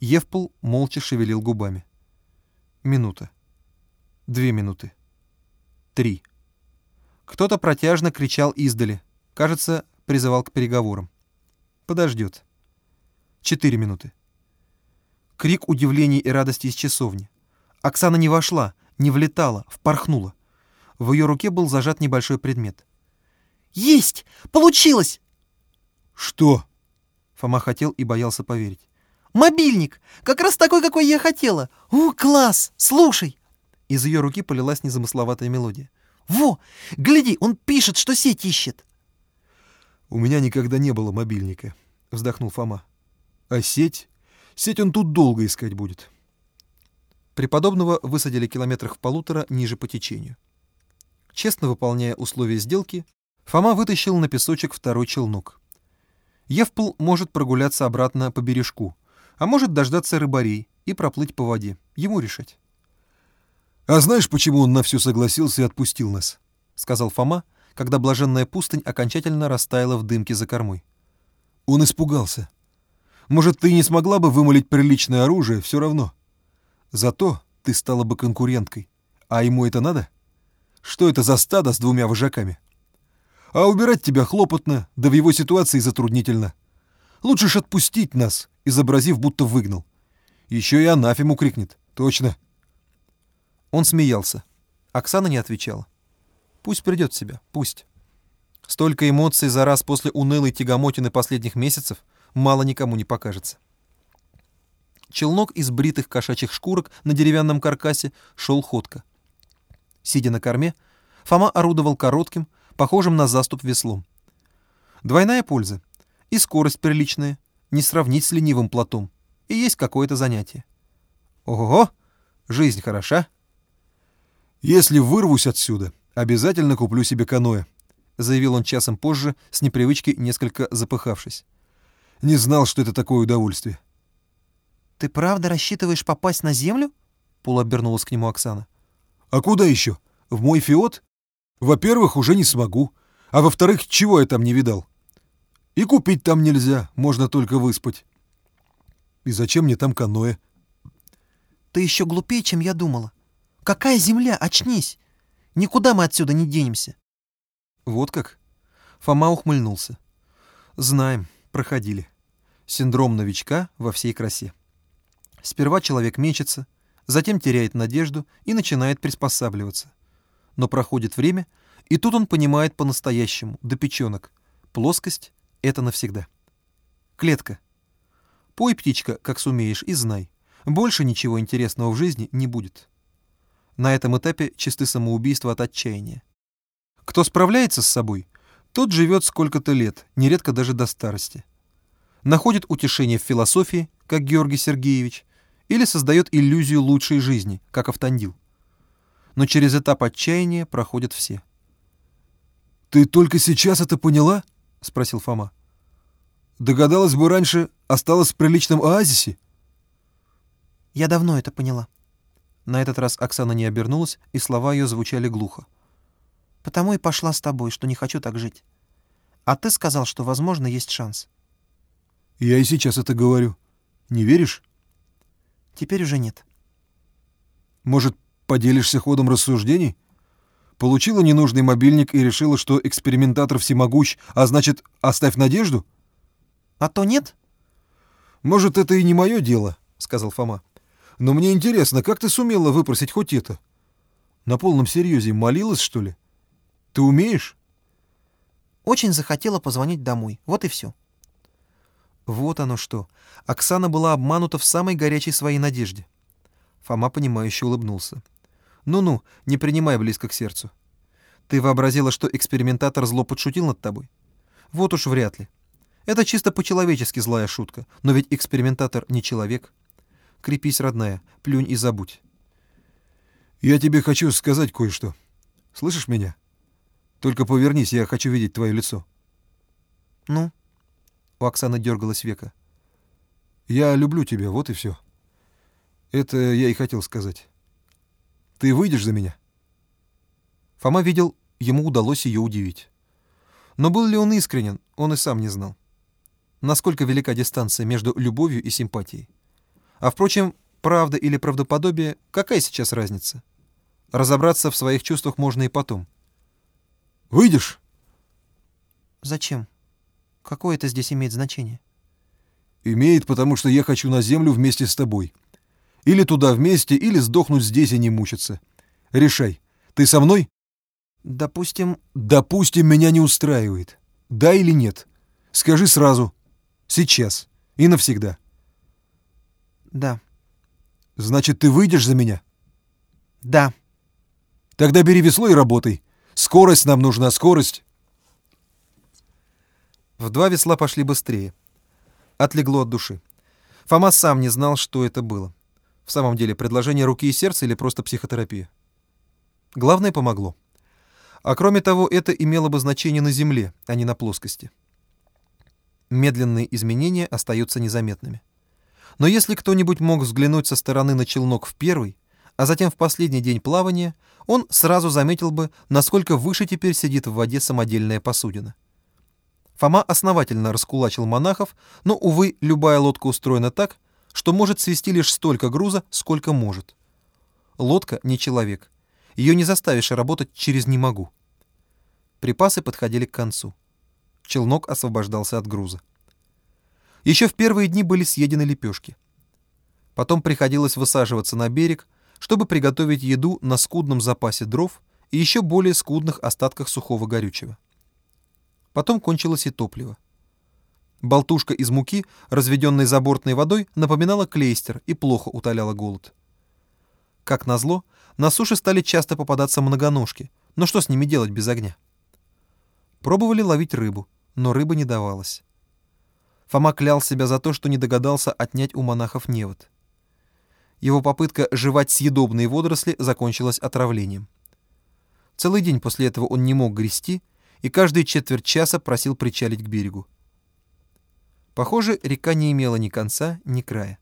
Евпол молча шевелил губами. Минута. Две минуты. Три. Кто-то протяжно кричал издали. Кажется, призывал к переговорам. Подождет. Четыре минуты. Крик удивления и радости из часовни. Оксана не вошла, не влетала, впорхнула. В ее руке был зажат небольшой предмет. «Есть! Получилось!» «Что?» Фома хотел и боялся поверить. «Мобильник! Как раз такой, какой я хотела! О, класс! Слушай!» Из ее руки полилась незамысловатая мелодия. «Во! Гляди, он пишет, что сеть ищет!» «У меня никогда не было мобильника», — вздохнул Фома. «А сеть? Сеть он тут долго искать будет». Преподобного высадили километрах в полутора ниже по течению. Честно выполняя условия сделки, Фома вытащил на песочек второй челнок. Евпл может прогуляться обратно по бережку, а может дождаться рыбарей и проплыть по воде. Ему решать. «А знаешь, почему он на все согласился и отпустил нас?» — сказал Фома, когда блаженная пустынь окончательно растаяла в дымке за кормой. «Он испугался. Может, ты не смогла бы вымолить приличное оружие, все равно. Зато ты стала бы конкуренткой. А ему это надо? Что это за стадо с двумя вожаками? А убирать тебя хлопотно, да в его ситуации затруднительно. Лучше ж отпустить нас, изобразив, будто выгнал. Еще и анафему крикнет. Точно. Он смеялся. Оксана не отвечала. Пусть придет в себя, пусть. Столько эмоций за раз после унылой тягомотины последних месяцев мало никому не покажется. Челнок из бритых кошачьих шкурок на деревянном каркасе шел ходко. Сидя на корме, Фома орудовал коротким, похожим на заступ веслом. Двойная польза. И скорость приличная, не сравнить с ленивым плотом. И есть какое-то занятие. Ого-го, жизнь хороша. «Если вырвусь отсюда, обязательно куплю себе каноэ», — заявил он часом позже, с непривычки несколько запыхавшись. «Не знал, что это такое удовольствие». «Ты правда рассчитываешь попасть на землю?» — полуобернулась к нему Оксана. «А куда еще? В мой фиот? Во-первых, уже не смогу. А во-вторых, чего я там не видал? И купить там нельзя, можно только выспать. И зачем мне там каноэ?» «Ты еще глупее, чем я думала. Какая земля? Очнись! Никуда мы отсюда не денемся!» «Вот как?» Фома ухмыльнулся. «Знаем, проходили. Синдром новичка во всей красе. Сперва человек мечется, затем теряет надежду и начинает приспосабливаться. Но проходит время, и тут он понимает по-настоящему, до печенок. Плоскость — это навсегда. Клетка. Пой, птичка, как сумеешь, и знай. Больше ничего интересного в жизни не будет. На этом этапе чисты самоубийства от отчаяния. Кто справляется с собой, тот живет сколько-то лет, нередко даже до старости. Находит утешение в философии, как Георгий Сергеевич, или создает иллюзию лучшей жизни, как Автандил. Но через этап отчаяния проходят все. «Ты только сейчас это поняла?» — спросил Фома. «Догадалась бы раньше, осталась в приличном оазисе?» «Я давно это поняла». На этот раз Оксана не обернулась, и слова ее звучали глухо. «Потому и пошла с тобой, что не хочу так жить. А ты сказал, что, возможно, есть шанс». «Я и сейчас это говорю. Не веришь?» Теперь уже нет. Может, поделишься ходом рассуждений? Получила ненужный мобильник и решила, что экспериментатор всемогущ, а значит, оставь надежду? А то нет? Может, это и не мое дело, сказал Фома. Но мне интересно, как ты сумела выпросить хоть это? На полном серьезе молилась, что ли? Ты умеешь? Очень захотела позвонить домой. Вот и все. Вот оно что. Оксана была обманута в самой горячей своей надежде. Фома, понимающе улыбнулся. «Ну-ну, не принимай близко к сердцу. Ты вообразила, что экспериментатор зло подшутил над тобой? Вот уж вряд ли. Это чисто по-человечески злая шутка, но ведь экспериментатор не человек. Крепись, родная, плюнь и забудь. Я тебе хочу сказать кое-что. Слышишь меня? Только повернись, я хочу видеть твое лицо. Ну? У Оксаны дергалось века. Я люблю тебя, вот и все. Это я и хотел сказать. Ты выйдешь за меня? Фома видел, ему удалось ее удивить. Но был ли он искренен, он и сам не знал. Насколько велика дистанция между любовью и симпатией. А впрочем, правда или правдоподобие, какая сейчас разница? Разобраться в своих чувствах можно и потом. «Выйдешь?» Зачем? Какое это здесь имеет значение? «Имеет, потому что я хочу на землю вместе с тобой. Или туда вместе, или сдохнуть здесь и не мучиться. Решай. Ты со мной?» Допустим, «Допустим, меня не устраивает. Да или нет? Скажи сразу. Сейчас. И навсегда». да. «Значит, ты выйдешь за меня?» Да. Тогда бери весло и работай. Скорость нам нужна, скорость. В два весла пошли быстрее. Отлегло от души. Фома сам не знал, что это было. В самом деле, предложение руки и сердца или просто психотерапия. Главное, помогло. А кроме того, это имело бы значение на Земле, а не на плоскости. Медленные изменения остаются незаметными. Но если кто-нибудь мог взглянуть со стороны на челнок в первый, а затем в последний день плавания, он сразу заметил бы, насколько выше теперь сидит в воде самодельная посудина. Фома основательно раскулачил монахов, но, увы, любая лодка устроена так, что может свести лишь столько груза, сколько может. Лодка не человек. Ее не заставишь работать через «не могу». Припасы подходили к концу. Челнок освобождался от груза. Еще в первые дни были съедены лепешки. Потом приходилось высаживаться на берег, чтобы приготовить еду на скудном запасе дров и еще более скудных остатках сухого горючего. Потом кончилось и топливо. Болтушка из муки, разведенной забортной водой, напоминала клейстер и плохо утоляла голод. Как назло, на суше стали часто попадаться многоножки, но что с ними делать без огня? Пробовали ловить рыбу, но рыба не давалась. Фома клял себя за то, что не догадался отнять у монахов невод. Его попытка жевать съедобные водоросли закончилась отравлением. Целый день после этого он не мог грести и каждые четверть часа просил причалить к берегу. Похоже, река не имела ни конца, ни края.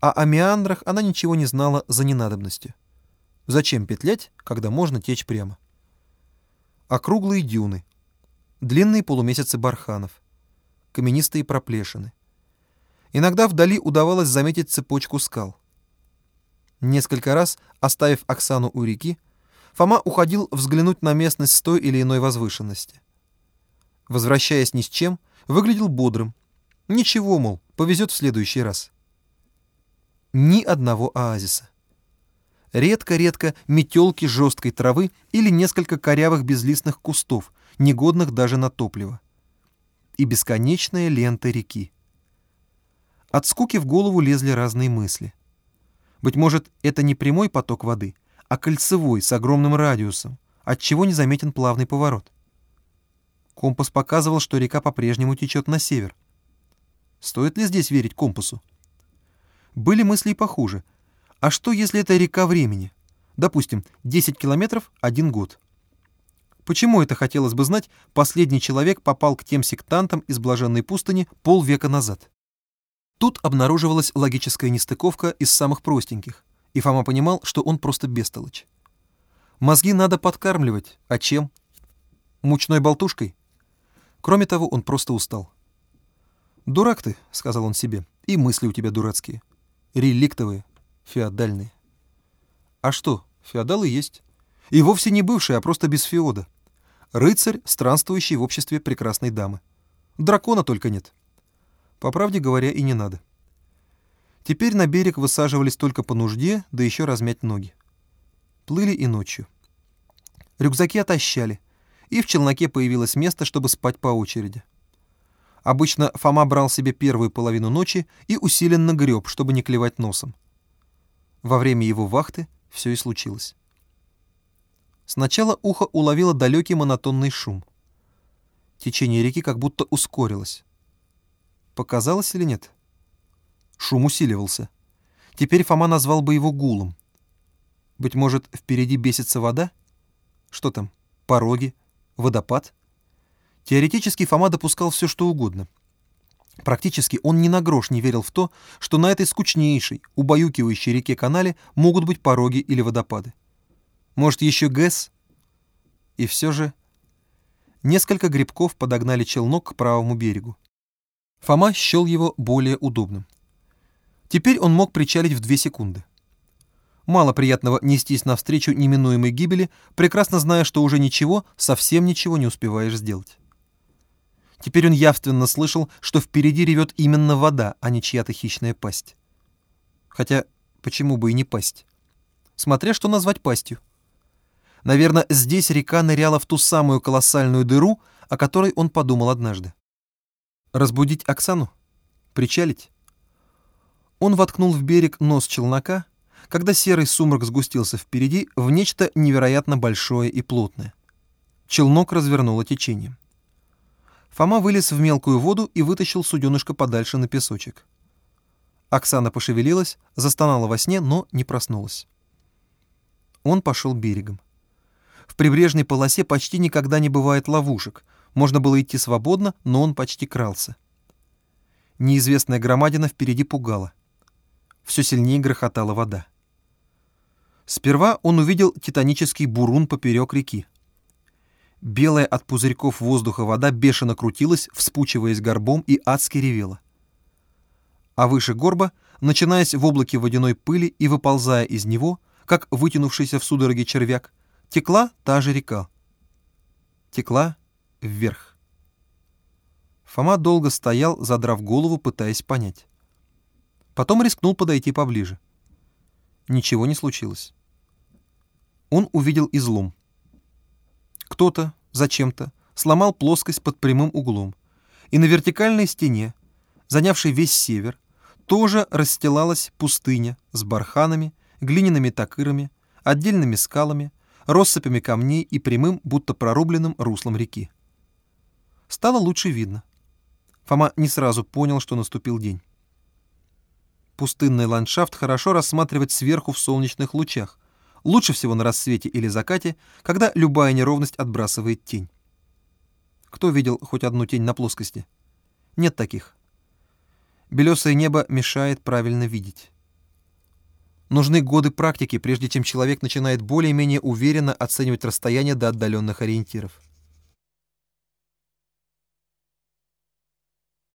А о меандрах она ничего не знала за ненадобностью. Зачем петлять, когда можно течь прямо? Округлые дюны, длинные полумесяцы барханов, каменистые проплешины. Иногда вдали удавалось заметить цепочку скал. Несколько раз, оставив Оксану у реки, Фома уходил взглянуть на местность с той или иной возвышенности. Возвращаясь ни с чем, выглядел бодрым. Ничего, мол, повезет в следующий раз. Ни одного оазиса. Редко-редко метелки жесткой травы или несколько корявых безлистных кустов, негодных даже на топливо. И бесконечная лента реки. От скуки в голову лезли разные мысли. Быть может, это не прямой поток воды, а кольцевой, с огромным радиусом, отчего не заметен плавный поворот. Компас показывал, что река по-прежнему течет на север. Стоит ли здесь верить компасу? Были мысли и похуже. А что, если это река времени? Допустим, 10 километров — один год. Почему это, хотелось бы знать, последний человек попал к тем сектантам из Блаженной пустыни полвека назад? Тут обнаруживалась логическая нестыковка из самых простеньких, и Фома понимал, что он просто бестолочь. Мозги надо подкармливать, а чем? Мучной болтушкой? Кроме того, он просто устал. «Дурак ты», — сказал он себе, — «и мысли у тебя дурацкие. Реликтовые, феодальные». А что, феодалы есть. И вовсе не бывшие, а просто без феода. Рыцарь, странствующий в обществе прекрасной дамы. Дракона только нет. По правде говоря, и не надо. Теперь на берег высаживались только по нужде, да еще размять ноги. Плыли и ночью. Рюкзаки отощали, и в челноке появилось место, чтобы спать по очереди. Обычно Фома брал себе первую половину ночи и усиленно греб, чтобы не клевать носом. Во время его вахты все и случилось. Сначала ухо уловило далекий монотонный шум. Течение реки как будто ускорилось. Показалось или нет? Шум усиливался. Теперь Фома назвал бы его гулом. Быть может, впереди бесится вода? Что там? Пороги? Водопад? Теоретически Фома допускал все, что угодно. Практически он ни на грош не верил в то, что на этой скучнейшей, убаюкивающей реке-канале могут быть пороги или водопады. Может, еще ГЭС? И все же... Несколько грибков подогнали челнок к правому берегу. Фома счел его более удобным. Теперь он мог причалить в две секунды. Мало приятного нестись навстречу неминуемой гибели, прекрасно зная, что уже ничего, совсем ничего не успеваешь сделать. Теперь он явственно слышал, что впереди ревет именно вода, а не чья-то хищная пасть. Хотя, почему бы и не пасть? Смотря что назвать пастью. Наверное, здесь река ныряла в ту самую колоссальную дыру, о которой он подумал однажды. Разбудить Оксану? Причалить? Он воткнул в берег нос челнока, когда серый сумрак сгустился впереди в нечто невероятно большое и плотное. Челнок развернуло течением. Фома вылез в мелкую воду и вытащил суденышко подальше на песочек. Оксана пошевелилась, застонала во сне, но не проснулась. Он пошел берегом. В прибрежной полосе почти никогда не бывает ловушек. Можно было идти свободно, но он почти крался. Неизвестная громадина впереди пугала. Все сильнее грохотала вода. Сперва он увидел титанический бурун поперек реки. Белая от пузырьков воздуха вода бешено крутилась, вспучиваясь горбом и адски ревела. А выше горба, начинаясь в облаке водяной пыли и выползая из него, как вытянувшийся в судороге червяк, текла та же река. Текла вверх. Фома долго стоял, задрав голову, пытаясь понять. Потом рискнул подойти поближе. Ничего не случилось. Он увидел излом. Кто-то, зачем-то, сломал плоскость под прямым углом, и на вертикальной стене, занявшей весь север, тоже расстилалась пустыня с барханами, глиняными такырами, отдельными скалами, россыпями камней и прямым, будто прорубленным руслом реки. Стало лучше видно. Фома не сразу понял, что наступил день. Пустынный ландшафт хорошо рассматривать сверху в солнечных лучах, лучше всего на рассвете или закате, когда любая неровность отбрасывает тень. Кто видел хоть одну тень на плоскости? Нет таких. Белесое небо мешает правильно видеть. Нужны годы практики, прежде чем человек начинает более-менее уверенно оценивать расстояние до отдаленных ориентиров.